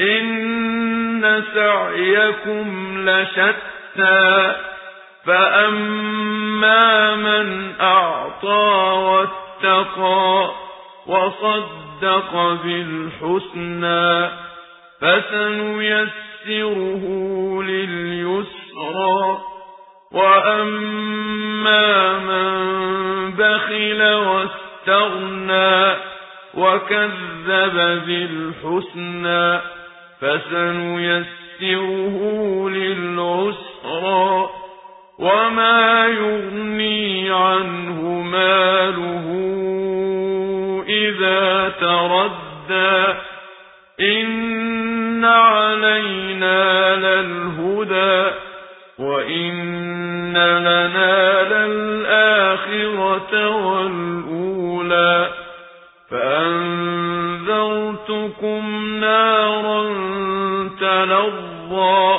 إن سعيكم لشتى فأما من أعطى واتقى وصدق بالحسنى فسنيسره لليسرى وأما من بخل واستغنى وكذب بالحسنى فسنيسره للعسرى وما يغني عنه ماله إذا تردى. إن علينا للهدى وإن لنا فأنذرتكم نارا تلظى